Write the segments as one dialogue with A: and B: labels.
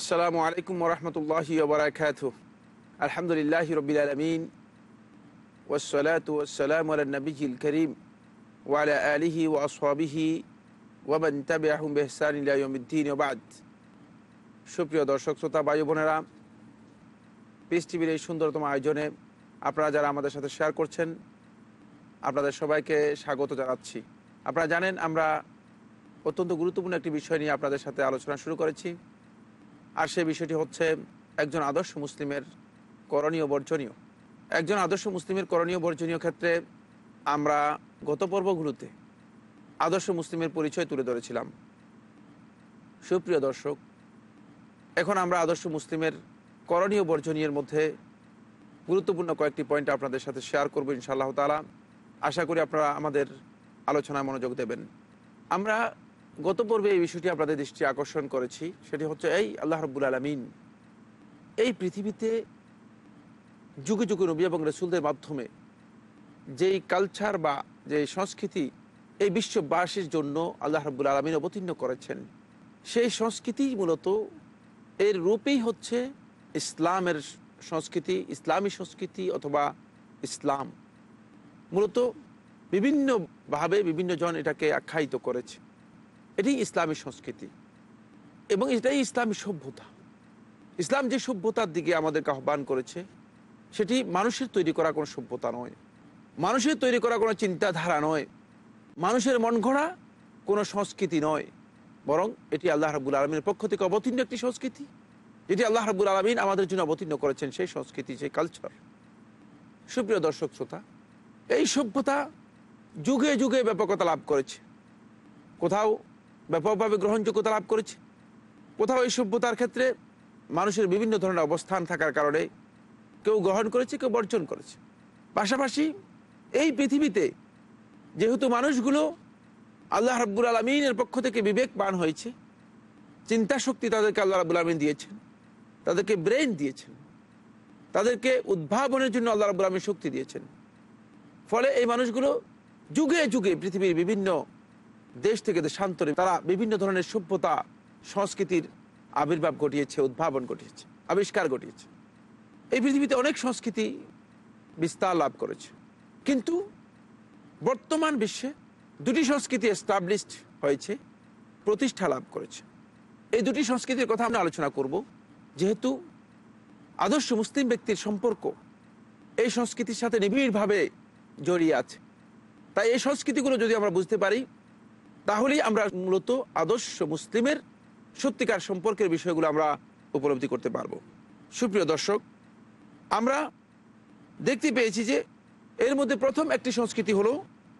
A: আসসালামু আলাইকুম রহমতুল্লাহি ওবরাকাত আলহামদুলিল্লাহ রবিল আলমিন। ওসলাত নবীল করিম ওয়ালা আলিহি ও আসহাবিহি ওয়াবান তাবে আহম বেহসানুদ্দিন ওবাদ সুপ্রিয় দর্শক, শ্রোতা বায়ু বোনেরা পিস টিভির এই সুন্দরতম আয়োজনে আপনারা যারা আমাদের সাথে শেয়ার করছেন, আপনাদের সবাইকে স্বাগত জানাচ্ছি। আপনারা জানেন, আমরা অত্যন্ত গুরুত্বপূর্ণ একটি বিষয় নিয়ে আপনাদের সাথে আলোচনা শুরু করেছি। আর সেই বিষয়টি হচ্ছে একজন আদর্শ মুসলিমের করণীয় বর্জনীয়। একজন আদর্শ মুসলিমের করণীয় বর্জনীয় ক্ষেত্রে আমরা গত পর্বগুলোতে আদর্শ মুসলিমের পরিচয় তুলে ধরেছিলাম। সুপ্রিয় দর্শক, এখন আমরা আদর্শ মুসলিমের করণীয় বর্জনীয়ের মধ্যে গুরুত্বপূর্ণ কয়েকটি পয়েন্ট আপনাদের সাথে শেয়ার করব ইনশাআল্লাহ তালা আশা করি আপনারা আমাদের আলোচনায় মনোযোগ দেবেন। আমরা গত পর্বে এই বিষয়টি আপনাদের দৃষ্টি আকর্ষণ করেছি। সেটি হচ্ছে, এই আল্লাহ রব্বুল আলমিন এই পৃথিবীতে যুগে যুগে নবী এবং রসুলদের মাধ্যমে যেই কালচার বা যে সংস্কৃতি এই বিশ্ববাসীর জন্য আল্লাহ রব্বুল আলমিন অবতীর্ণ করেছেন, সেই সংস্কৃতি মূলত এর রূপেই হচ্ছে ইসলামের সংস্কৃতি, ইসলামী সংস্কৃতি অথবা ইসলাম। মূলত বিভিন্নভাবে বিভিন্ন জন এটাকে আখ্যায়িত করেছে। এটি ইসলামী সংস্কৃতি। এবং এটাই ইসলামী সভ্যতা। ইসলাম যে সভ্যতার দিকে আমাদেরকে আহ্বান করেছে, সেটি মানুষের তৈরি করা কোনো সভ্যতা নয়। মানুষের তৈরি করা কোনো চিন্তাধারা নয়। মানুষের মন গড়া কোনো সংস্কৃতি নয়। বরং এটি আল্লাহ রাবুল আলমীর পক্ষ থেকে অবতীর্ণ একটি সংস্কৃতি। যেটি আল্লাহ রাবুল আলমিন আমাদের জন্য অবতীর্ণ করেছেন সেই সংস্কৃতি, সেই কালচার সুপ্রিয় দর্শক, শ্রোতা, এই সভ্যতা যুগে যুগে ব্যাপকতা লাভ করেছে। কোথাও ব্যাপকভাবে গ্রহণযোগ্যতা লাভ করেছে। কোথাও এই সভ্যতার ক্ষেত্রে মানুষের বিভিন্ন ধরনের অবস্থান থাকার কারণে কেউ গ্রহণ করেছে, কেউ বর্জন করেছে। পাশাপাশি এই পৃথিবীতে যেহেতু মানুষগুলো আল্লাহ রাব্বুল আলমিনের পক্ষ থেকে বিবেকবান হয়েছে, চিন্তা শক্তি তাদেরকে আল্লাহ রাবুল আলমিন দিয়েছেন, তাদেরকে ব্রেন দিয়েছেন, তাদেরকে উদ্ভাবনের জন্য আল্লাহ রাবুল আলমিন শক্তি দিয়েছেন। ফলে এই মানুষগুলো যুগে যুগে পৃথিবীর বিভিন্ন দেশ থেকে দেশান্তরে তারা বিভিন্ন ধরনের সভ্যতা, সংস্কৃতির আবির্ভাব ঘটিয়েছে, উদ্ভাবন ঘটিয়েছে, আবিষ্কার ঘটিয়েছে। এই পৃথিবীতে অনেক সংস্কৃতি বিস্তার লাভ করেছে। কিন্তু বর্তমান বিশ্বে দুটি সংস্কৃতি এস্টাবলিশড হয়েছে, প্রতিষ্ঠা লাভ করেছে। এই দুটি সংস্কৃতির কথা আমরা আলোচনা করব, যেহেতু আদর্শ মুসলিম ব্যক্তির সম্পর্ক এই সংস্কৃতির সাথে নিবিড়ভাবে জড়িয়ে আছে। তাই এই সংস্কৃতিগুলো যদি আমরা বুঝতে পারি তাহলেই আমরা মূলত আদর্শ মুসলিমের সত্যিকার সম্পর্কের বিষয়গুলো আমরা উপলব্ধি করতে পারব। সুপ্রিয় দর্শক, আমরা দেখতে পেয়েছি যে এর মধ্যে প্রথম একটি সংস্কৃতি হলো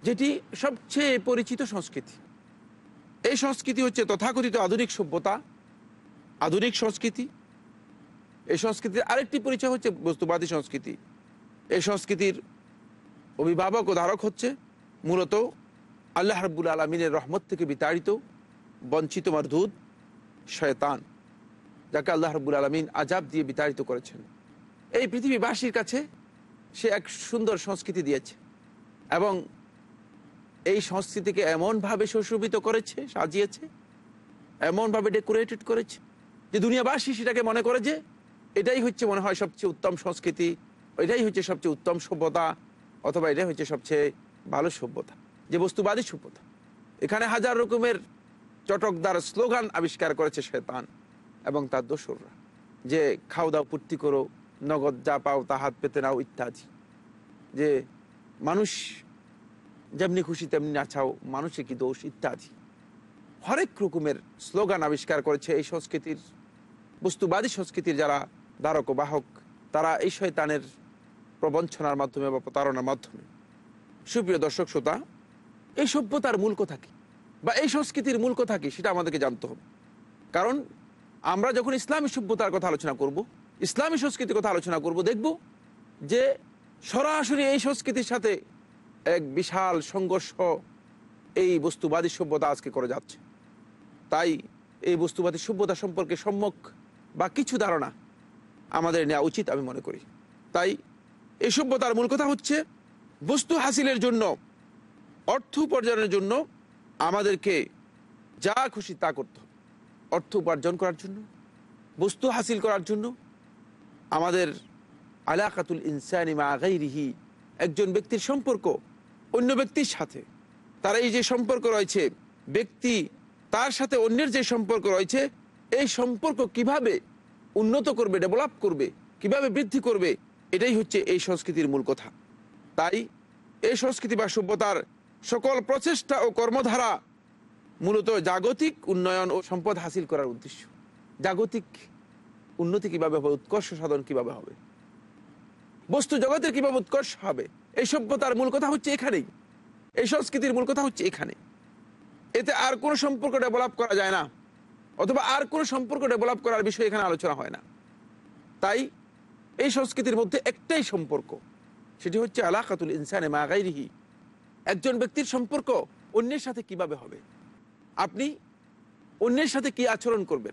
A: যেটি সবচেয়ে পরিচিত সংস্কৃতি। এই সংস্কৃতি হচ্ছে তথাকথিত আধুনিক সভ্যতা, আধুনিক সংস্কৃতি। এই সংস্কৃতির আরেকটি পরিচয় হচ্ছে বস্তুবাদী সংস্কৃতি। এই সংস্কৃতির অভিভাবক ও ধারক হচ্ছে মূলত আল্লাহ রব্বুল আলমিনের রহমত থেকে বিতাড়িত, বঞ্চিত মারধুদ শয়তান, যাকে আল্লাহ রব্বুল আলমিন আজাব দিয়ে বিতাড়িত করেছেন। এই পৃথিবীবাসীর কাছে সে এক সুন্দর সংস্কৃতি দিয়েছে এবং এই সংস্কৃতিকে এমনভাবে সুশোভিত করেছে, সাজিয়েছে, এমনভাবে ডেকোরেটেড করেছে যে দুনিয়াবাসী সেটাকে মনে করে যে এটাই হচ্ছে মনে হয় সবচেয়ে উত্তম সংস্কৃতি, এটাই হচ্ছে সবচেয়ে উত্তম সভ্যতা অথবা এটাই হচ্ছে সবচেয়ে ভালো সভ্যতা। যে বস্তুবাদী সভ্যতা এখানে হাজার রকমের চটকদার স্লোগান আবিষ্কার করেছে শেতান এবং তার দোসররা। যে খাও দাও পূর্তি করো, নগদ যা পাও তা হাত পেতে নাও ইত্যাদি। যে মানুষ যেমনি খুশি তেমনি নাচাও মানুষে কি দোষ ইত্যাদি। হরেক রকমের স্লোগান আবিষ্কার করেছে এই সংস্কৃতির বস্তুবাদী সংস্কৃতির যারা ও বাহক, তারা এই শয়তানের প্রবঞ্চনার মাধ্যমে বা প্রতারণার মাধ্যমে। সুপ্রিয় দর্শক, শ্রোতা এই সভ্যতার মূল কথা কি? বা এই সংস্কৃতির মূল কথা কি? সেটা আমাদেরকে জানতে হবে। কারণ আমরা যখন ইসলামী সভ্যতার কথা আলোচনা করব, ইসলামী সংস্কৃতির কথা আলোচনা করব, দেখব যে সরাসরি এই সংস্কৃতির সাথে এক বিশাল সংঘর্ষ এই বস্তুবাদী সভ্যতা আজকে করে যাচ্ছে। তাই এই বস্তুবাদী সভ্যতা সম্পর্কে সম্যক বা কিছু ধারণা আমাদের নেওয়া উচিত আমি মনে করি। তাই এই সভ্যতার মূল কথা হচ্ছে বস্তু হাসিলের জন্য অর্থ উপার্জনের জন্য আমাদেরকে যা খুশি তা করতে হবে। অর্থ উপার্জন করার জন্য, বস্তু হাসিল করার জন্য আমাদের আলাকাতুল ইনসানি মা গাইরিহি, একজন ব্যক্তির সম্পর্ক, অন্য ব্যক্তির সাথে। তার এই যে সম্পর্ক রয়েছে, ব্যক্তি তার সাথে অন্যের যে সম্পর্ক রয়েছে, এই সম্পর্ক কীভাবে উন্নত করবে, ডেভেলপ করবে, কীভাবে বৃদ্ধি করবে, এটাই হচ্ছে এই সংস্কৃতির মূল কথা। তাই এই সংস্কৃতি বা সভ্যতার সকল প্রচেষ্টা ও কর্মধারা মূলত জাগতিক উন্নয়ন ও সম্পদ হাসিল করার উদ্দেশ্য। জাগতিক উন্নতি কীভাবে হবে, উৎকর্ষ সাধন কীভাবে হবে? বস্তু জগতের কীভাবে উৎকর্ষ হবে? এই সভ্যতার মূল কথা হচ্ছে এখানেই। এই সংস্কৃতির মূল কথা হচ্ছে এখানে। এতে আর কোনো সম্পর্ক ডেভেলপ করা যায় না, অথবা আর কোনো সম্পর্ক ডেভেলপ করার বিষয়ে এখানে আলোচনা হয় না। তাই এই সংস্কৃতির মধ্যে একটাই সম্পর্ক, সেটি হচ্ছে আলাকাতুল ইনসানে মা গাইরিহি একজন ব্যক্তির সম্পর্ক অন্যের সাথে কীভাবে হবে? আপনি অন্যের সাথে কি আচরণ করবেন?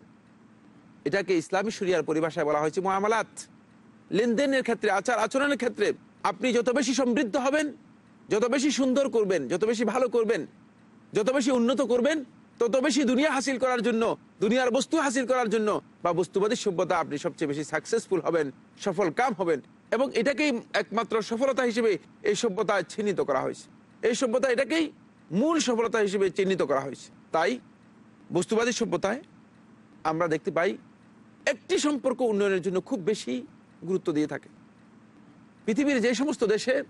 A: এটাকে ইসলামী শরিয়ার পরিভাষায় বলা হয়েছে মহামালাত লেনদেনের ক্ষেত্রে, আচার আচরণের ক্ষেত্রে আপনি যত বেশি সমৃদ্ধ হবেন, যত বেশি সুন্দর করবেন, যত বেশি ভালো করবেন, যত বেশি উন্নত করবেন, তত বেশি দুনিয়া হাসিল করার জন্য, দুনিয়ার বস্তু হাসিল করার জন্য বা বস্তুবাদী সভ্যতা আপনি সবচেয়ে বেশি সাকসেসফুল হবেন সফল কাম হবেন এবং এটাকেই একমাত্র সফলতা হিসেবে এই সভ্যতা চিহ্নিত করা হয়েছে। এই সভ্যতা এটাকেই মূল সফলতা হিসেবে চিহ্নিত করা হয়েছে। তাই বস্তুবাদী সভ্যতায় আমরা দেখতে পাই একটি সম্পর্ক উন্নয়নের জন্য খুব বেশি গুরুত্ব দিয়ে থাকে। পৃথিবীর যে সমস্ত দেশে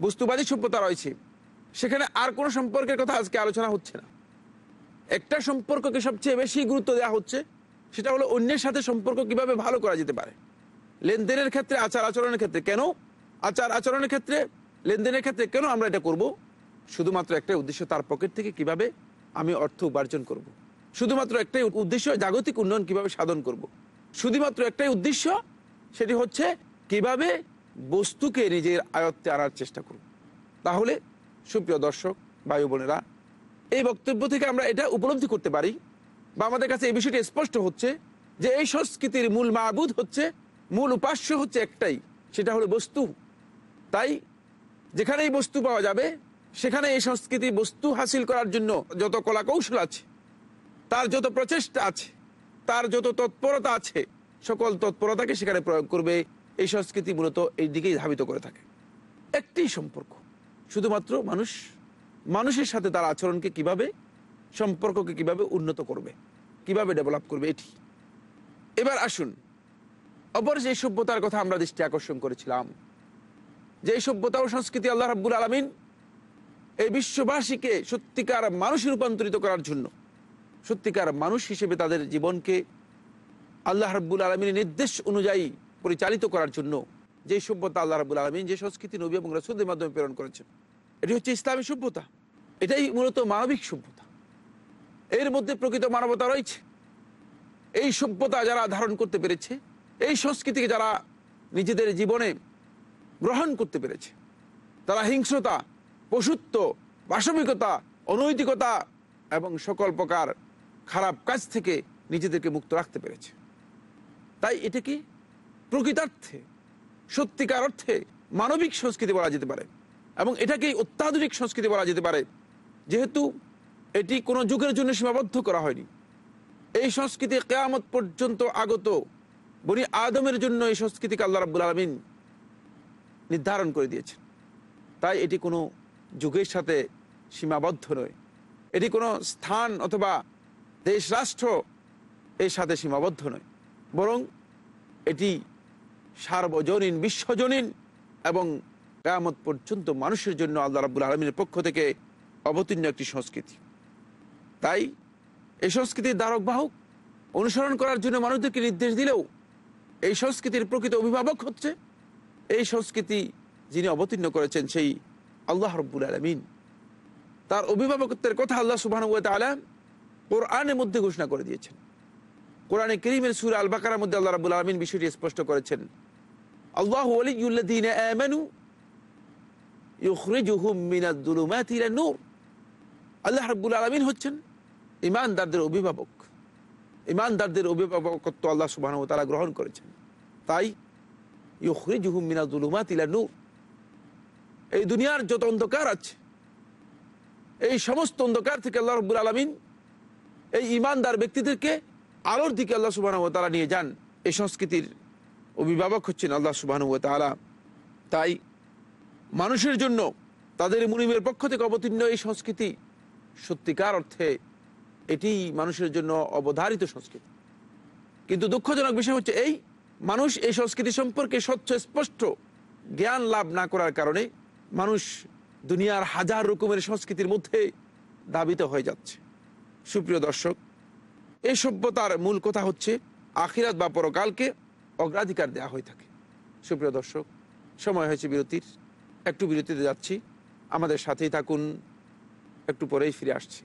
A: বস্তুবাদী সভ্যতা রয়েছে, সেখানে আর কোনো সম্পর্কের কথা আজকে আলোচনা হচ্ছে না। একটা সম্পর্ককে সবচেয়ে বেশি গুরুত্ব দেওয়া হচ্ছে, সেটা হলো অন্যের সাথে সম্পর্ক কীভাবে ভালো করা যেতে পারে। লেনদেনের ক্ষেত্রে আচার আচরণের ক্ষেত্রে কেন? আচার আচরণের ক্ষেত্রে, লেনদেনের ক্ষেত্রে কেন আমরা এটা করব? শুধুমাত্র একটাই উদ্দেশ্য তার পকেট থেকে কীভাবে আমি অর্থ উপার্জন করব। শুধুমাত্র একটাই উদ্দেশ্য জাগতিক উন্নয়ন কীভাবে সাধন করব। শুধুমাত্র একটাই উদ্দেশ্য, সেটি হচ্ছে কীভাবে বস্তুকে নিজের আয়ত্তে আনার চেষ্টা করব তাহলে, সুপ্রিয় দর্শক বায়ু বোনেরা, এই বক্তব্য থেকে আমরা এটা উপলব্ধি করতে পারি বা আমাদের কাছে এই বিষয়টি স্পষ্ট হচ্ছে যে এই সংস্কৃতির মূল মাবুদ হচ্ছে, মূল উপাস্য হচ্ছে একটাই, সেটা হলো বস্তু তাই যেখানে এই বস্তু পাওয়া যাবে সেখানে এই সংস্কৃতি বস্তু হাসিল করার জন্য যত কলা কৌশল আছে, তার যত প্রচেষ্টা আছে, তার যত তৎপরতা আছে, সকল তৎপরতাকে সেখানে প্রয়োগ করবে, এই সংস্কৃতি মূলত এই দিকেই ধাবিত করে থাকে। একটি সম্পর্ক, শুধুমাত্র মানুষ, মানুষের সাথে তার আচরণকে কীভাবে, সম্পর্ককে কীভাবে উন্নত করবে, কীভাবে ডেভেলপ করবে এটি। এবার আসুন, অপর যে সভ্যতার কথা আমরা দৃষ্টি আকর্ষণ করেছিলাম, যে সভ্যতা ও সংস্কৃতি আল্লাহ রাব্বুল আলমিন এই বিশ্ববাসীকে সত্যিকার মানুষে রূপান্তরিত করার জন্য, সত্যিকার মানুষ হিসেবে তাদের জীবনকে আল্লাহ রাব্বুল আলমিনের নির্দেশ অনুযায়ী পরিচালিত করার জন্য যে সভ্যতা আল্লাহ রাবুল আলমিন, যে সংস্কৃতি নবী এবং রসুলদের মাধ্যমে প্রেরণ করেছেন, এটি হচ্ছে ইসলামী সভ্যতা। এটাই মূলত মানবিক সভ্যতা। এর মধ্যে প্রকৃত মানবতা রয়েছে। এই সভ্যতা যারা ধারণ করতে পেরেছে, এই সংস্কৃতিকে যারা নিজেদের জীবনে গ্রহণ করতে পেরেছে, তারা হিংস্রতা পশুত্ব বাসবিকতা অনৈতিকতা এবং সকল প্রকার খারাপ কাজ থেকে নিজেদেরকে মুক্ত রাখতে পেরেছে। তাই এটাকে প্রকৃতার্থে, সত্যিকার অর্থে মানবিক সংস্কৃতি বলা যেতে পারে এবং এটাকেই অত্যাধুনিক সংস্কৃতি বলা যেতে পারে? যেহেতু এটি কোনো যুগের জন্য সীমাবদ্ধ করা হয়নি। এই সংস্কৃতি কেয়ামত পর্যন্ত আগত বনি আদমের জন্য এই সংস্কৃতিকে আল্লাহ রাবুল আলমিন নির্ধারণ করে দিয়েছেন। তাই এটি কোনো যুগের সাথে সীমাবদ্ধ নয়। এটি কোনো স্থান অথবা দেশ রাষ্ট্র এর সাথে সীমাবদ্ধ নয়। বরং এটি সার্বজনীন, বিশ্বজনীন এবং কেয়ামত পর্যন্ত মানুষের জন্য আল্লাহ রাবুল আলমিনের পক্ষ থেকে অবতীর্ণ একটি সংস্কৃতি। তাই এই সংস্কৃতির দ্বারক বাহক অনুসরণ করার জন্য মানুষদেরকে নির্দেশ দিলেও এই সংস্কৃতির প্রকৃত অভিভাবক হচ্ছে এই সংস্কৃতি যিনি অবতীর্ণ করেছেন সেই আল্লাহ রব্বুল আলমিন। তার অভিভাবকত্বের কথা আল্লাহ সুবাহ কোরআনের মধ্যে ঘোষণা করে দিয়েছেন। কোরআনে করিমের সুর আল বাকার মধ্যে আল্লাহ রাবুল আলমিন বিষয়টি স্পষ্ট করেছেন। আল্লাহ মিনাদ-দুলুমাতি ইলা-নূর আল্লাহ রাব্বুল আলামিন হচ্ছেন ইমানদারদের অভিভাবক। ইমানদারদের অভিভাবকত্ব আল্লাহ তাআলা গ্রহণ করেছেন। তাই ইউখরিজুহুম মিনাদ-দুলুমাতি ইলা-নূর এই দুনিয়ার যত অন্ধকার আছে, এই সমস্ত অন্ধকার থেকে আল্লাহ রাব্বুল আলামিন এই ইমানদার ব্যক্তিদেরকে আলোর দিকে আল্লাহ সুবহানাহু ওয়া তাআলা নিয়ে যান। এই সংস্কৃতির অভিভাবক হচ্ছেন আল্লাহ সুবহানাহু ওয়া তাআলা। তাই মানুষের জন্য তাদের মুনিমের পক্ষ থেকে অবতীর্ণ এই সংস্কৃতি সত্যিকার অর্থে এটি মানুষের জন্য অবধারিত সংস্কৃতি। কিন্তু দুঃখজনক বিষয় হচ্ছে এই মানুষ এই সংস্কৃতি সম্পর্কে স্বচ্ছ, স্পষ্ট জ্ঞান লাভ না করার কারণে মানুষ দুনিয়ার হাজার রকমের সংস্কৃতির মধ্যে দাবিত হয়ে যাচ্ছে। সুপ্রিয় দর্শক এই সভ্যতার মূল কথা হচ্ছে, আখিরাত বা পরকালকে অগ্রাধিকার দেওয়া হয়ে থাকে। সুপ্রিয় দর্শক, সময় হয়েছে বিরতির। একটু বিরতিতে যাচ্ছি। আমাদের সাথেই থাকুন, একটু পরেই ফিরে আসছি।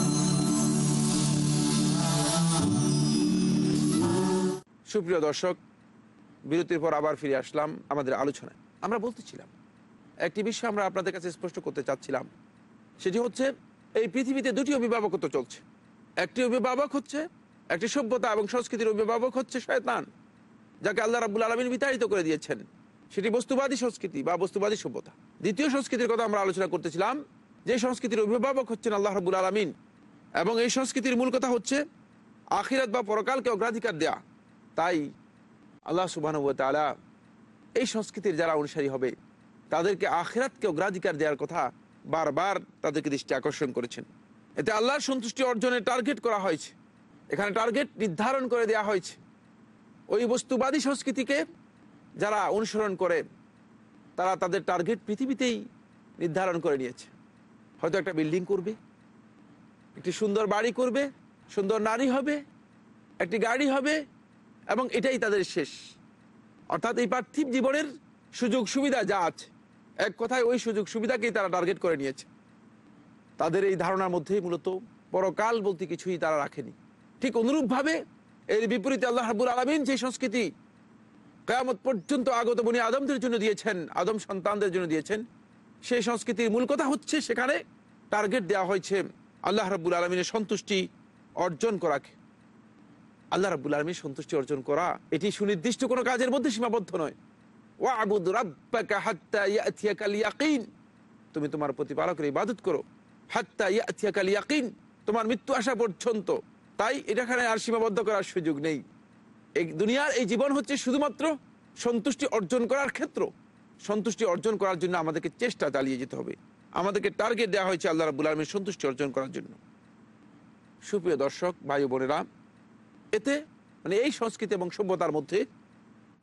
A: সুপ্রিয় দর্শক, বিরতির পর আবার ফিরে আসলাম আমাদের আলোচনায়। আমরা বলতেছিলাম, একটি বিষয় আমরা আপনাদের কাছে স্পষ্ট করতে চাচ্ছিলাম, সেটি হচ্ছে এই পৃথিবীতে দুটি অভিভাবকত্ব চলছে। একটি অভিভাবক হচ্ছে, একটি সভ্যতা এবং সংস্কৃতির অভিভাবক হচ্ছে শয়তান, যাকে আল্লাহ রাবুল আলমিন বিতাড়িত করে দিয়েছেন। সেটি বস্তুবাদী সংস্কৃতি বা বস্তুবাদী সভ্যতা। দ্বিতীয় সংস্কৃতির কথা আমরা আলোচনা করতেছিলাম, যে সংস্কৃতির অভিভাবক হচ্ছেন আল্লাহ রাবুল আলমিন, এবং এই সংস্কৃতির মূল কথা হচ্ছে আখিরাত বা পরকালকে অগ্রাধিকার দেয়া। তাই আল্লাহ সুবাহ তালা এই সংস্কৃতির যারা অনুসারী হবে, তাদেরকে আখিরাতকে অগ্রাধিকার দেওয়ার কথা বারবার তাদেরকে দৃষ্টি আকর্ষণ করেছেন। এতে আল্লাহর সন্তুষ্টি অর্জনের টার্গেট করা হয়েছে। এখানে টার্গেট নির্ধারণ করে দেওয়া হয়েছে। ওই বস্তুবাদী সংস্কৃতিকে যারা অনুসরণ করে, তারা তাদের টার্গেট পৃথিবীতেই নির্ধারণ করে নিয়েছে। হয়তো একটা বিল্ডিং করবে, একটি সুন্দর বাড়ি করবে, সুন্দর নারী হবে, একটি গাড়ি হবে এবং এটাই তাদের শেষ। অর্থাৎ এই পার্থিব জীবনের সুযোগ সুবিধা যা আছে, এক কথায় ওই সুযোগ সুবিধাকেই তারা টার্গেট করে নিয়েছে। তাদের এই ধারণার মধ্যেই মূলত পরকাল বলতে কিছুই তারা রাখেনি। ঠিক অনুরূপভাবে এর বিপরীতে আল্লাহ হাবুল আলমিন যে সংস্কৃতি কেয়ামত পর্যন্ত আগত বনি আদমদের জন্য দিয়েছেন, আদম সন্তানদের জন্য দিয়েছেন, সেই সংস্কৃতির মূল কথা হচ্ছে সেখানে টার্গেট দেওয়া হয়েছে আল্লাহ রাবুল আলমিনের সন্তুষ্টি অর্জন করাকে। আল্লাহ রাবুল আলমীর সন্তুষ্টি অর্জন করা এটি সুনির্দিষ্ট কোনো কাজের মধ্যে সীমাবদ্ধ নয়। ওয়াবুদ রাব্বাকা হাত্তা ইয়াতিয়াকাল ইয়াকিন তুমি তোমার প্রতিপালকের ইবাদত করো। হাত্তা ইয়াতিয়াকাল ইয়াকিন তোমার মৃত্যু আসা পর্যন্ত। তাই এটাখানে আর সীমাবদ্ধ করার সুযোগ নেই। এই দুনিয়ার এই জীবন হচ্ছে শুধুমাত্র সন্তুষ্টি অর্জন করার ক্ষেত্র। সন্তুষ্টি অর্জন করার জন্য আমাদেরকে চেষ্টা চালিয়ে যেতে হবে। আমাদেরকে টার্গেট দেওয়া হয়েছে আল্লাহ রাবুল আলমীর সন্তুষ্টি অর্জন করার জন্য। সুপ্রিয় দর্শক, ভাই বোনেরা এতে মানে এই সংস্কৃতি এবং সভ্যতার মধ্যে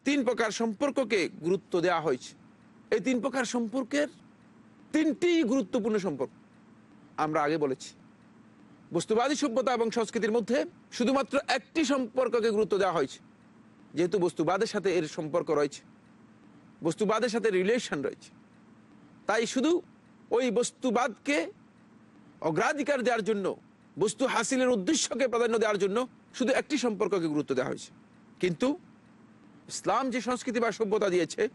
A: তিন প্রকার সম্পর্ককে গুরুত্ব দেওয়া হয়েছে। এই তিন প্রকার সম্পর্কের তিনটি গুরুত্বপূর্ণ সম্পর্ক আমরা আগে বলেছি। বস্তুবাদী সভ্যতা এবং সংস্কৃতির মধ্যে শুধুমাত্র একটি সম্পর্ককে গুরুত্ব দেওয়া হয়েছে, যেহেতু বস্তুবাদের সাথে এর সম্পর্ক রয়েছে। বস্তুবাদের সাথে রিলেশন রয়েছে। তাই শুধু ওই বস্তুবাদকে অগ্রাধিকার দেওয়ার জন্য বস্তু হাসিলের উদ্দেশ্যকে প্রাধান্য দেওয়ার জন্য শুধু একটি সম্পর্ককে গুরুত্ব দেওয়া হয়েছে। কিন্তু ইসলাম যে সংস্কৃতি বা সভ্যতা দিয়েছে,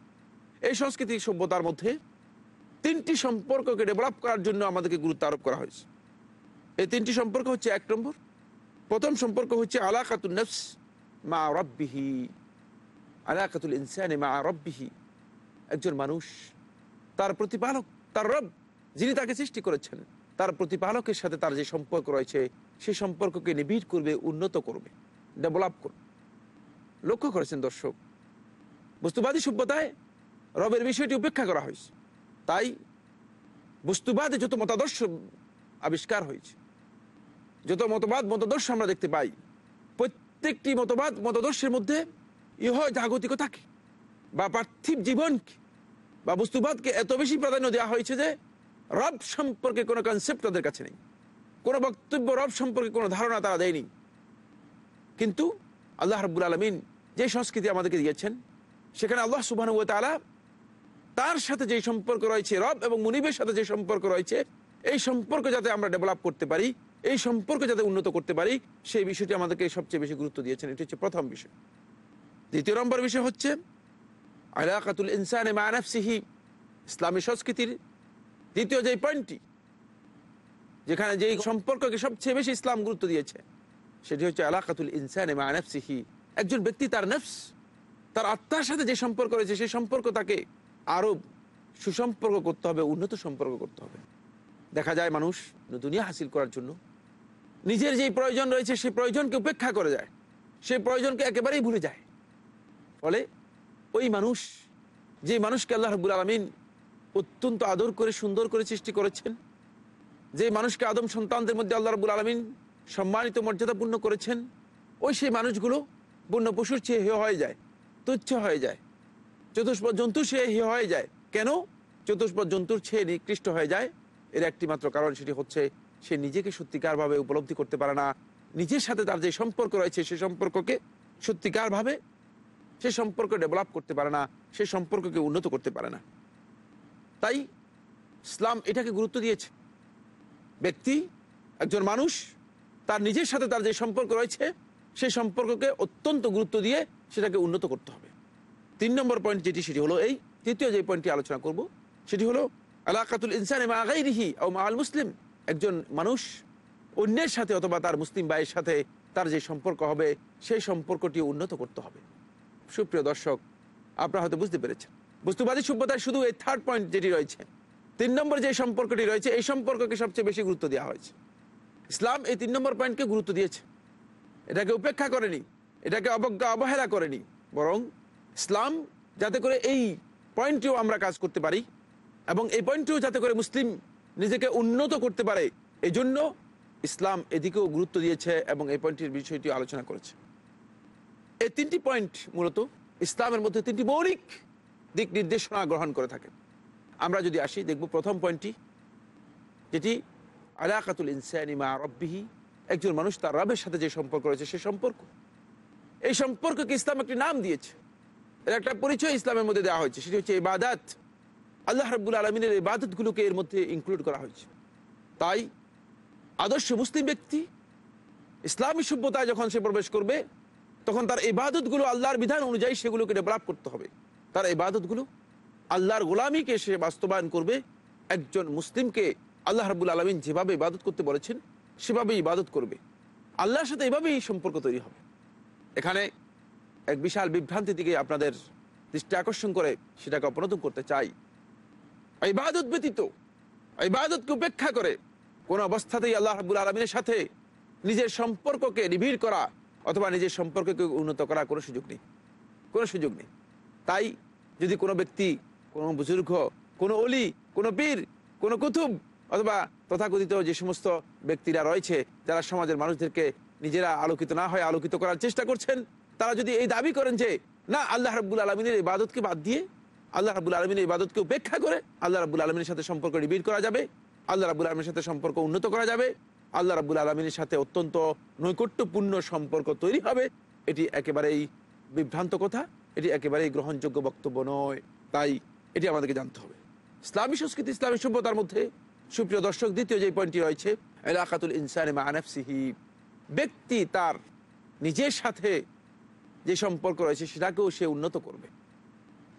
A: এই সংস্কৃতি সভ্যতার মধ্যে তিনটি সম্পর্ককে ডেভেলপ করার জন্য আমাদেরকে গুরুত্ব আরোপ করা হয়েছে। এই তিনটি সম্পর্ক হচ্ছে এক নম্বর। প্রথম সম্পর্ক হচ্ছে আলাকাতুল নফস মা রব্বিহি। আলাকাতুল ইনসানে মা রব্বিহি। একজন মানুষ, তার প্রতিপালক, তার রব, যিনি তাকে সৃষ্টি করেছেন। তার প্রতিপালকের সাথে তার যে সম্পর্ক রয়েছে সেই সম্পর্ককে নিবিড় করবে, উন্নত করবে ডেভেলপ করবে। লক্ষ্য করেছেন দর্শক, বস্তুবাদী সভ্যতায় রবের বিষয়টি উপেক্ষা করা হয়েছে। তাই বস্তুবাদে যত মতাদর্শ আবিষ্কার হয়েছে, যত মতবাদ, মতাদর্শ আমরা দেখতে পাই, প্রত্যেকটি মতবাদ, মতাদর্শের মধ্যে ইহ জাগতিক থাকে। বা পার্থিব জীবনকে বা বস্তুবাদকে এত বেশি প্রাধান্য দেওয়া হয়েছে যে রব সম্পর্কে কোনো কনসেপ্ট তাদের কাছে নেই। কোনো বক্তব্য রব সম্পর্কে কোনো ধারণা তারা দেয়নি। কিন্তু আল্লাহ রব্বুল আলমিন যে সংস্কৃতি আমাদেরকে দিয়েছেন, সেখানে আল্লাহ সুবাহ তালা তার সাথে যে সম্পর্ক রয়েছে, রব এবং মুনিবের সাথে যে সম্পর্ক রয়েছে, এই সম্পর্ক যাতে আমরা ডেভেলপ করতে পারি, এই সম্পর্ক যাতে উন্নত করতে পারি, সেই বিষয়টি আমাদেরকে সবচেয়ে বেশি গুরুত্ব দিয়েছেন। এটি হচ্ছে প্রথম বিষয়। দ্বিতীয় নম্বর বিষয় হচ্ছে, আলাকাতুল ইনসানে মানাফসিহি ইসলামী সংস্কৃতির দ্বিতীয় যে পয়েন্টটি যেখানে যেই সম্পর্ককে সবচেয়ে বেশি ইসলাম গুরুত্ব দিয়েছে, সেটি হচ্ছে আলাকাতুল ইনসানে মানাফসিহি একজন ব্যক্তি তার নফস, তার আত্মার সাথে যে সম্পর্ক রয়েছে, সেই সম্পর্ক তাকে আরও সুসম্পর্ক করতে হবে, উন্নত সম্পর্ক করতে হবে। দেখা যায় মানুষ দুনিয়া হাসিল করার জন্য, নিজের যেই প্রয়োজন রয়েছে, সেই প্রয়োজনকে উপেক্ষা করে যায়, সেই প্রয়োজনকে একেবারেই ভুলে যায়। ফলে ওই মানুষ যে মানুষকে আল্লাহ রব্বুল আলমিন অত্যন্ত আদর করে, সুন্দর করে সৃষ্টি করেছেন। যে মানুষকে আদম সন্তানদের মধ্যে আল্লাহ রব্বুল আলমিন সম্মানিত, মর্যাদাপূর্ণ করেছেন, ওই সেই মানুষগুলো বন্য পশুর চেয়ে হেয় হয়ে যায়, তুচ্ছ হয়ে যায়। চতুষ্পদ জন্তু সে হেয় হয়ে যায়। কেন? চতুষ্পদ জন্তুর চেয়ে নিকৃষ্ট হয়ে যায়। এর একটি মাত্র কারণ সেটি হচ্ছে, সে নিজেকে সত্যিকারভাবে উপলব্ধি করতে পারে না। নিজের সাথে তার যে সম্পর্ক রয়েছে, সে সম্পর্ককে সত্যিকারভাবে, সে সম্পর্ক ডেভেলপ করতে পারে না, সে সম্পর্ককে উন্নত করতে পারে না। তাই ইসলাম এটাকে গুরুত্ব দিয়েছে। ব্যক্তি, একজন মানুষ, তার নিজের সাথে তার যে সম্পর্ক রয়েছে, সেই সম্পর্ককে অত্যন্ত গুরুত্ব দিয়ে সেটাকে উন্নত করতে হবে। তিন নম্বর পয়েন্ট যেটি, সেটি হলো এই। তৃতীয় যে পয়েন্টটি আলোচনা করব, সেটি হলো, আলাকাতুল ইনসান মা আগাইরিহি ও মা আল মুসলিম। একজন মানুষ অন্যের সাথে অথবা তার মুসলিম ভাইয়ের সাথে তার যে সম্পর্ক হবে, সেই সম্পর্কটি উন্নত করতে হবে। সুপ্রিয় দর্শক, আপনারা হয়তো বুঝতে পেরেছেন। বস্তুবাদী সভ্যতায় শুধু এই থার্ড পয়েন্ট যেটি রয়েছে, তিন নম্বর যে সম্পর্কটি রয়েছে, এই সম্পর্ককে সবচেয়ে বেশি গুরুত্ব দেওয়া হয়েছে। ইসলাম এই তিন নম্বর পয়েন্টকে গুরুত্ব দিয়েছে। এটাকে উপেক্ষা করেনি, এটাকে অবজ্ঞা, অবহেলা করেনি। বরং ইসলাম যাতে করে এই পয়েন্টেও আমরা কাজ করতে পারি এবং এই পয়েন্টেও যাতে করে মুসলিম নিজেকে উন্নত করতে পারে এই জন্য ইসলাম এদিকেও গুরুত্ব দিয়েছে এবং এই পয়েন্টের বিষয়টি আলোচনা করেছে। এই তিনটি পয়েন্ট মূলত ইসলামের মধ্যে তিনটি মৌলিক দিক নির্দেশনা গ্রহণ করে থাকে। আমরা যদি আসি, দেখব প্রথম পয়েন্টটি, যেটি আলাকাতুল ইনসানি মা রব্বিহি, একজন মানুষ তার রবের সাথে যে সম্পর্ক রয়েছে, সে সম্পর্ক। এই সম্পর্ককে ইসলাম একটি নাম দিয়েছে। এর একটা পরিচয় ইসলামের মধ্যে দেওয়া হয়েছে, সেটি হচ্ছে ইবাদাত। আল্লাহ রব্বুল আলমিনের ইবাদতগুলোকে এর মধ্যে ইনক্লুড করা হয়েছে। তাই আদর্শ মুসলিম ব্যক্তি ইসলামী সভ্যতায় যখন সে প্রবেশ করবে, তখন তার ইবাদতগুলো আল্লাহর বিধান অনুযায়ী সেগুলোকে ডেভেলপ করতে হবে। তার ইবাদতগুলো আল্লাহর গোলামীকে সে বাস্তবায়ন করবে। একজন মুসলিমকে আল্লাহ রাবুল আলমিন যেভাবে ইবাদত করতে বলেছেন সেভাবে ইবাদত করবে। আল্লাহর সাথে এভাবেই সম্পর্ক তৈরি হবে। এখানে এক বিশাল বিভ্রান্তি দিকে আপনাদের দৃষ্টি আকর্ষণ করে সেটাকে অপনোদন করতে চাই। ইবাদত ব্যতীত, ইবাদতকে উপেক্ষা করে কোন অবস্থাতেই আল্লাহ রাবুল আলমিনের সাথে নিজের সম্পর্ককে নিবিড় করা অথবা নিজের সম্পর্ককে উন্নত করা কোনো সুযোগ নেই। কোনো সুযোগ নেই। তাই যদি কোনো ব্যক্তি, কোনো বুজুর্গ, কোনো অলি, কোনো পীর, কোনো কুতুব অথবা তথাকথিত যে সমস্ত ব্যক্তিরা রয়েছে, যারা সমাজের মানুষদেরকে নিজেরা আলোকিত না হয় আলোকিত করার চেষ্টা করছেন, তারা যদি এই দাবি করেন যে, না, আল্লাহ রাব্বুল আলমিনের ইবাদতকে বাদ দিয়ে, আল্লাহ রাবুল আলমিনের ইবাদতকে উপেক্ষা করে আল্লাহ রাবুল আলমিনের সাথে সম্পর্ক নিবিড় করা যাবে, আল্লাহ রাবুল আলমীর সাথে সম্পর্ক উন্নত করা যাবে, আল্লাহ রাবুল আলমিনের সাথে অত্যন্ত নৈকট্যপূর্ণ সম্পর্ক তৈরি হবে, এটি একেবারেই বিভ্রান্ত কথা। এটি একেবারেই গ্রহণযোগ্য বক্তব্য নয়। তাই এটি আমাদেরকে জানতে হবে। ইসলামী সংস্কৃতি, ইসলামী সভ্যতার মধ্যে সুপ্রিয় দর্শক, দ্বিতীয় যে পয়েন্টটি রয়েছে, এলাকাতুল ইনসান ব্যক্তি তার নিজের সাথে যে সম্পর্ক রয়েছে, সেটাকেও সে উন্নত করবে।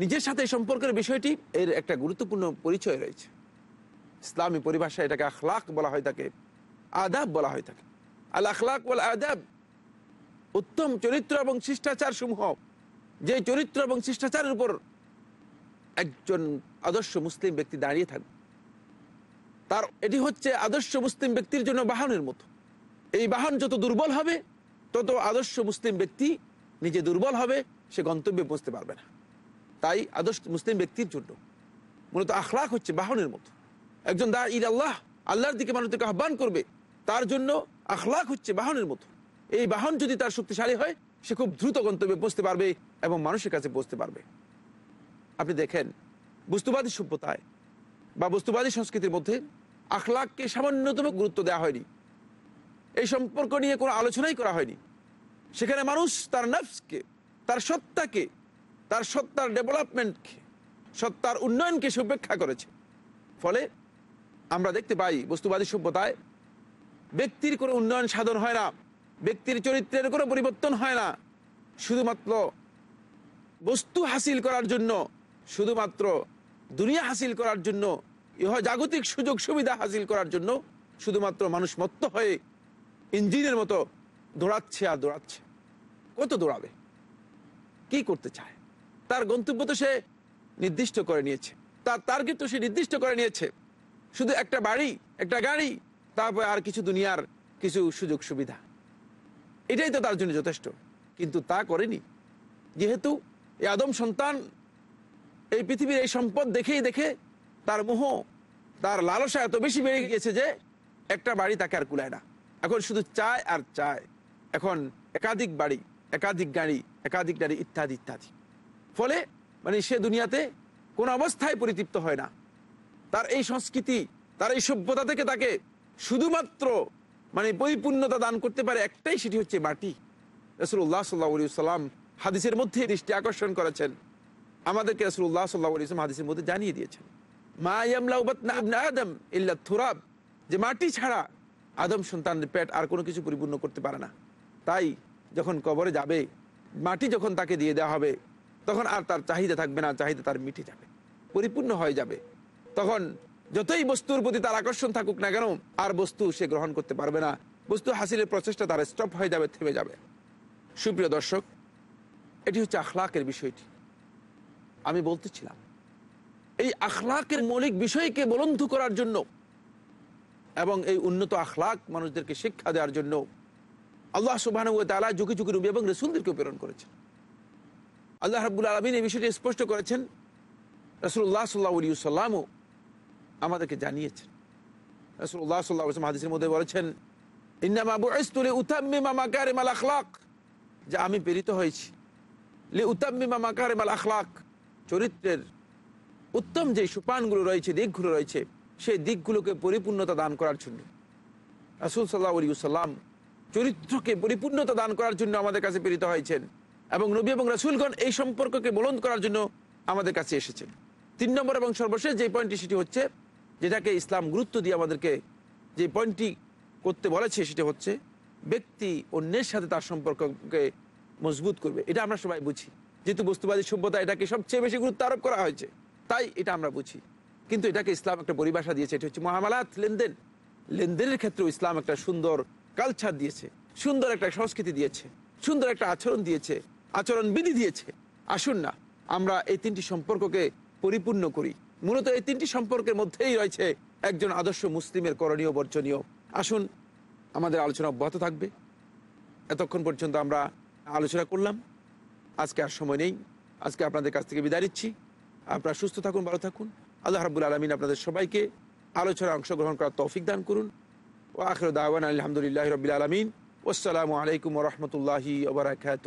A: নিজের সাথে সম্পর্কের বিষয়টি এর একটা গুরুত্বপূর্ণ পরিচয় রয়েছে। ইসলামী পরিভাষায় এটাকে আখলাক বলা হয় থাকে আদাব বলা হয় থাকে আল আখলাক আদাব, উত্তম চরিত্র এবং শিষ্টাচার সমূহ যে চরিত্র এবং শিষ্টাচারের উপর একজন আদর্শ মুসলিম ব্যক্তি দাঁড়িয়ে থাকবে তার এটি হচ্ছে আদর্শ মুসলিম ব্যক্তির জন্য বাহনের মতো। এই বাহন যত দুর্বল হবে, তত আদর্শ মুসলিম ব্যক্তি নিজে দুর্বল হবে, সে গন্তব্যে পৌঁছতে পারবে না। তাই আদর্শ মুসলিম ব্যক্তির জন্য মূলত আখলাক হচ্ছে বাহনের মতো। একজন দা ইর আল্লাহ আল্লাহর দিকে মানুষকে আহ্বান করবে, তার জন্য আখলাক হচ্ছে বাহনের মতো। এই বাহন যদি তার শক্তিশালী হয় সে খুব দ্রুত গন্তব্যে পৌঁছতে পারবে এবং মানুষের কাছে পৌঁছতে পারবে। আপনি দেখেন, বস্তুবাদী সভ্যতায় বা বস্তুবাদী সংস্কৃতির মধ্যে আখলাককে সামান্যতম গুরুত্ব দেওয়া হয়নি। এই সম্পর্ক নিয়ে কোনো আলোচনাই করা হয়নি। সেখানে মানুষ তার নফসকে, তার সত্তাকে, তার সত্তার ডেভেলপমেন্টকে, সত্তার উন্নয়নকে সে উপেক্ষা করেছে। ফলে আমরা দেখতে পাই বস্তুবাদী সভ্যতায় ব্যক্তির কোনো উন্নয়ন সাধন হয় না। ব্যক্তির চরিত্রের কোনো পরিবর্তন হয় না। শুধুমাত্র বস্তু হাসিল করার জন্য, শুধুমাত্র দুনিয়া হাসিল করার জন্য, ইহ জাগতিক সুযোগ সুবিধা হাসিল করার জন্য শুধুমাত্র মানুষ মত্ত হয়ে ইঞ্জিনের মতো দৌড়াচ্ছে আর দৌড়াচ্ছে। কত দৌড়াবে? কি করতে চায়? তার গন্তব্য তো সে নির্দিষ্ট করে নিয়েছে। তার টার্গেট তো সে নির্দিষ্ট করে নিয়েছে। শুধু একটা বাড়ি, একটা গাড়ি, তারপর আর কিছু দুনিয়ার কিছু সুযোগ সুবিধা। এটাই তো তার জন্য যথেষ্ট। কিন্তু তা করেনি। যেহেতু এই আদম সন্তান এই পৃথিবীর এই সম্পদ দেখেই দেখে তার মোহ, তার লালসা এত বেশি বেড়ে গিয়েছে যে একটা বাড়ি তাকে আর কুলায় না। এখন শুধু চায় আর চায়। এখন একাধিক বাড়ি, একাধিক গাড়ি একাধিক গাড়ি ইত্যাদি ইত্যাদি। ফলে মানে সে দুনিয়াতে কোন অবস্থায় পরিতৃপ্ত হয় না। তার এই সংস্কৃতি, তার এই সভ্যতা থেকে তাকে শুধুমাত্র মানে পরিপূর্ণতা দান করতে পারে একটাই সেটি হচ্ছে মাটি। রসুল্লাহ সাল্লাহ সাল্লাম হাদিসের মধ্যে দৃষ্টি আকর্ষণ করেছেন। আমাদেরকে রসুল্লাহ সাল্লাহ ইসলাম হাদিসের মধ্যে জানিয়ে দিয়েছেন। মা আদম ইল্লা যে মাটি ছাড়া আদম সন্তানের পেট আর কোনো কিছু পরিপূর্ণ করতে পারে না। তাই যখন কবরে যাবে, মাটি যখন তাকে দিয়ে দেওয়া হবে, তখন আর তার চাহিদা থাকবে না, চাহিদা তার মিটে যাবে, পরিপূর্ণ হয়ে যাবে। তখন যতই বস্তুর প্রতি তার আকর্ষণ থাকুক না কেন, আর বস্তু সে গ্রহণ করতে পারবে না। বস্তু হাসিলের প্রচেষ্টা তার স্টপ হয়ে যাবে, থেমে যাবে। সুপ্রিয় দর্শক, এটি হচ্ছে আখলাকের বিষয়টি। আমি বলতেছিলাম, এই আখলাকের মৌলিক বিষয়কে বলন্ধ করার জন্য এবং এই উন্নত আখলাক মানুষদেরকে শিক্ষা দেওয়ার জন্য আল্লাহ সুবাহ তালা ঝুঁকি ঝুঁকি রবি এবং রসুলদেরকে প্রেরণ করেছেন। আল্লাহ রাবুল আলমিন এই বিষয়টি স্পষ্ট করেছেন। রসুল্লাহ সাল্লাহ সাল্লামও আমাদেরকে জানিয়েছেন। রসুল্লাহ সাল্লাহ আসলাম হাদিসের মধ্যে বলেছেন ইন্নামাবু ইস্তুলে উতাম্মিমা মাকারে মাল আখলাক। যে আমি প্রেরিত হয়েছি। লে উতাম্মিমা মাকারে মাল আখলাক, চরিত্রের উত্তম যে সোপানগুলো রয়েছে, দিকগুলো রয়েছে, সেই দিকগুলোকে পরিপূর্ণতা দান করার জন্য। রাসুল সাল্লাহ সাল্লাম চরিত্রকে পরিপূর্ণতা দান করার জন্য আমাদের কাছে প্রেরিত হয়েছেন এবং নবী এবং রাসুলগণ এই সম্পর্ককে বলন্দ করার জন্য আমাদের কাছে এসেছেন। তিন নম্বর এবং সর্বশেষ যে পয়েন্টটি, সেটি হচ্ছে যেটাকে ইসলাম গুরুত্ব দিয়ে আমাদেরকে যে পয়েন্টটি করতে বলেছে সেটা হচ্ছে ব্যক্তি অন্যের সাথে তার সম্পর্ককে মজবুত করবে। এটা আমরা সবাই বুঝি। যেহেতু বস্তুবাদী সভ্যতা এটাকে সবচেয়ে বেশি গুরুত্ব আরোপ করা হয়েছে, তাই এটা আমরা বুঝি। কিন্তু এটাকে ইসলাম একটা পরিভাষা দিয়েছে, এটা হচ্ছে মহামালাত লেনদেন। লেনদেনের ক্ষেত্রেও ইসলাম একটা সুন্দর কালচার দিয়েছে, সুন্দর একটা সংস্কৃতি দিয়েছে, সুন্দর একটা আচরণ দিয়েছে আচরণ বিধি দিয়েছে। আসুন না, আমরা এই তিনটি সম্পর্ককে পরিপূর্ণ করি। মূলত এই তিনটি সম্পর্কের মধ্যেই রয়েছে একজন আদর্শ মুসলিমের করণীয় বর্জনীয়। আসুন, আমাদের আলোচনা অব্যাহত থাকবে। এতক্ষণ পর্যন্ত আমরা আলোচনা করলাম। আজকে আর সময় নেই। আজকে আপনাদের কাছ থেকে বিদায় নিচ্ছি। আপনারা সুস্থ থাকুন, ভালো থাকুন। আল্লাহ রাবুল আলমিন আপনাদের সবাইকে আলোচনায় অংশগ্রহণ করার তৌফিক দান করুন। ও আখর দাওয়ান আলহামদুলিল্লাহ রবিল আলমিন। আসসালামু আলাইকুম রহমতুল্লাহি ওবরাকাত